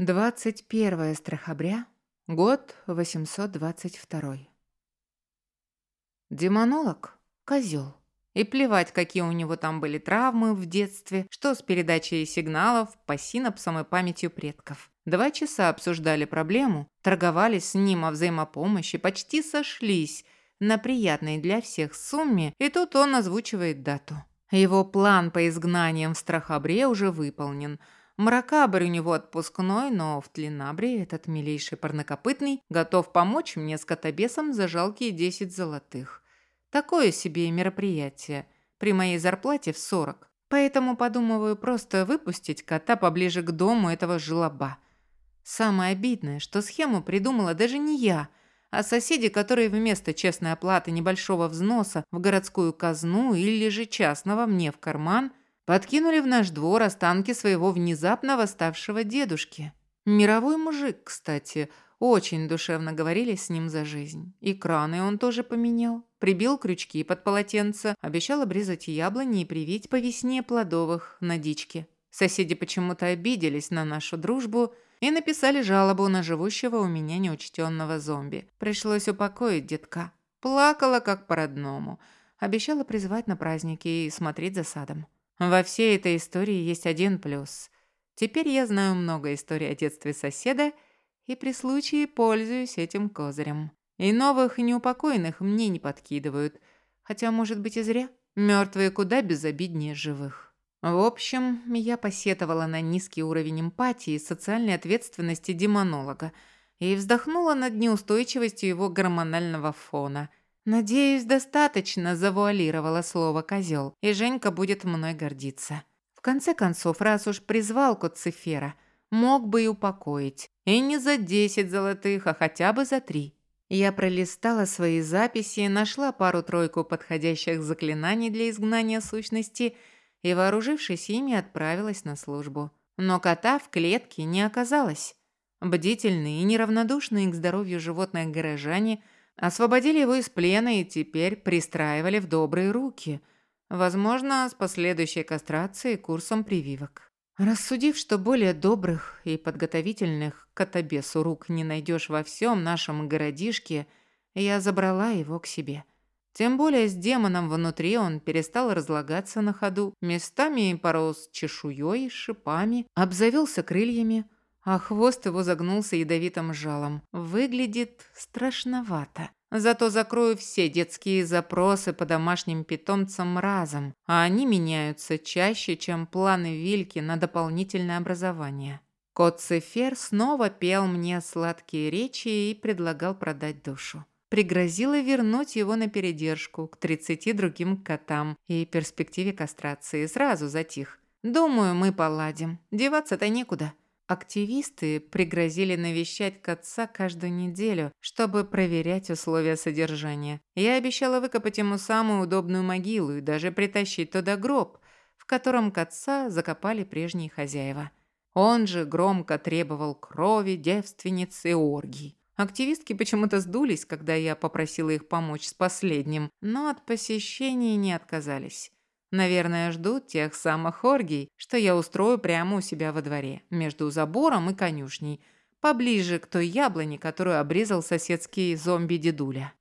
21 страхобря, год 822. Демонолог – козел. И плевать, какие у него там были травмы в детстве, что с передачей сигналов по синапсам и памятью предков. Два часа обсуждали проблему, торговались с ним о взаимопомощи, почти сошлись на приятной для всех сумме, и тут он озвучивает дату. Его план по изгнаниям в Страхобре уже выполнен – Мракабрь у него отпускной, но в Тлинабре этот милейший парнокопытный готов помочь мне с котобесом за жалкие десять золотых. Такое себе мероприятие. При моей зарплате в сорок. Поэтому подумываю просто выпустить кота поближе к дому этого жлоба. Самое обидное, что схему придумала даже не я, а соседи, которые вместо честной оплаты небольшого взноса в городскую казну или же частного мне в карман – Подкинули в наш двор останки своего внезапно восставшего дедушки. Мировой мужик, кстати, очень душевно говорили с ним за жизнь. И краны он тоже поменял. Прибил крючки под полотенце, обещал обрезать яблони и привить по весне плодовых на дичке. Соседи почему-то обиделись на нашу дружбу и написали жалобу на живущего у меня неучтенного зомби. Пришлось упокоить детка. Плакала как по-родному. Обещала призвать на праздники и смотреть за садом. Во всей этой истории есть один плюс. Теперь я знаю много историй о детстве соседа и при случае пользуюсь этим козырем. И новых неупокоенных мне не подкидывают. Хотя, может быть, и зря. Мертвые куда безобиднее живых. В общем, я посетовала на низкий уровень эмпатии и социальной ответственности демонолога и вздохнула над неустойчивостью его гормонального фона – Надеюсь, достаточно завуалировала слово «козел», и Женька будет мной гордиться. В конце концов, раз уж призвал Коцифера, мог бы и упокоить. И не за десять золотых, а хотя бы за три. Я пролистала свои записи, нашла пару-тройку подходящих заклинаний для изгнания сущности и, вооружившись ими, отправилась на службу. Но кота в клетке не оказалось. Бдительные и неравнодушные к здоровью животных горожане – Освободили его из плена и теперь пристраивали в добрые руки, возможно, с последующей кастрацией и курсом прививок. Рассудив, что более добрых и подготовительных к отобесу рук не найдешь во всем нашем городишке, я забрала его к себе. Тем более с демоном внутри он перестал разлагаться на ходу, местами порос чешуей, шипами, обзавелся крыльями – а хвост его загнулся ядовитым жалом. Выглядит страшновато. Зато закрою все детские запросы по домашним питомцам разом, а они меняются чаще, чем планы Вильки на дополнительное образование. Кот Цифер снова пел мне сладкие речи и предлагал продать душу. Пригрозила вернуть его на передержку к 30 другим котам и перспективе кастрации. Сразу затих. Думаю, мы поладим. Деваться-то некуда. Активисты пригрозили навещать Катца каждую неделю, чтобы проверять условия содержания. Я обещала выкопать ему самую удобную могилу и даже притащить туда гроб, в котором Катца закопали прежние хозяева. Он же громко требовал крови, девственниц и оргий. Активистки почему-то сдулись, когда я попросила их помочь с последним, но от посещений не отказались. Наверное, ждут тех самых оргий, что я устрою прямо у себя во дворе, между забором и конюшней, поближе к той яблоне, которую обрезал соседский зомби-дедуля.